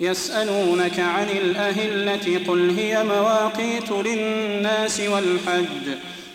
يسألونك عن الأهلة قل هي مواقيت للناس والحج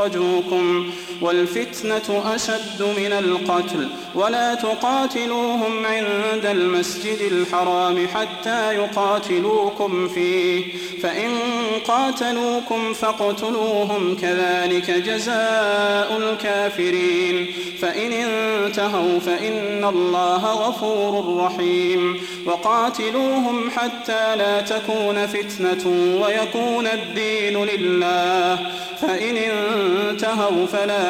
أخرجوكم. والفتنة أشد من القتل. ولا تقاتلوهم عند المسجد الحرام حتى يقاتلوكم فيه. فإن قاتلوكم فاقتلوهم كذلك جزاء الكافرين. فإن انتهوا فإن الله غفور رحيم. وقاتلوهم حتى لا تكون فتنة ويكون الدين لله. فإن انتهوا فلا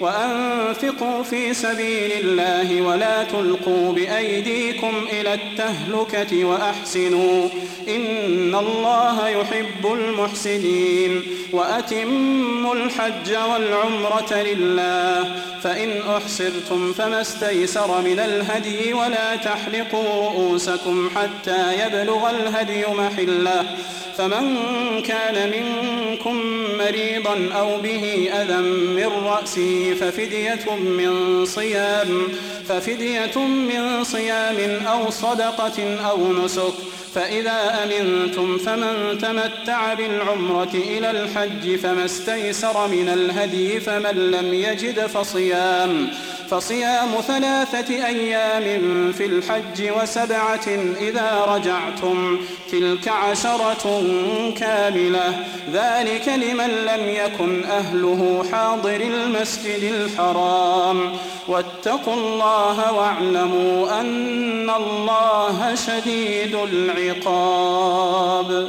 وأنفقوا في سبيل الله ولا تلقوا بأيديكم إلى التهلكة وأحسنوا إن الله يحب المحسنين وأتموا الحج والعمرة لله فإن أحسرتم فما استيسر من الهدي ولا تحلقوا رؤوسكم حتى يبلغ الهدي محله فمن كان منكم مريضا أو به أذى من رأسه ففدية من صيام ففدية من صيام أو صدقة أو نسك. فإذا أمنتم فمن تمتع بالعمرة إلى الحج فما استيسر من الهدي فمن لم يجد فصيام. فصيام ثلاثة أيام في الحج وسبعة إذا رجعتم تلك عشرة كاملة. ذلك لمن لم يكن أهله حاضر المسجد. الحرام. واتقوا الله واعلموا أن الله شديد العقاب.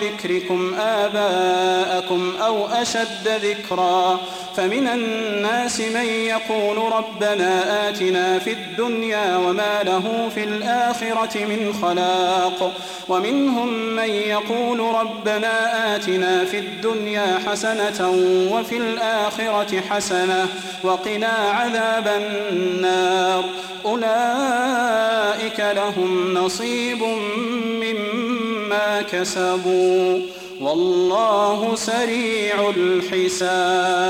كذكركم آباءكم أو أشد ذكرا فمن الناس من يقول ربنا آتنا في الدنيا وما له في الآخرة من خلاق ومنهم من يقول ربنا آتنا في الدنيا حسنة وفي الآخرة حسنة وقنا عذاب النار أولئك لهم نصيب مما كسبوا والله سريع الحساب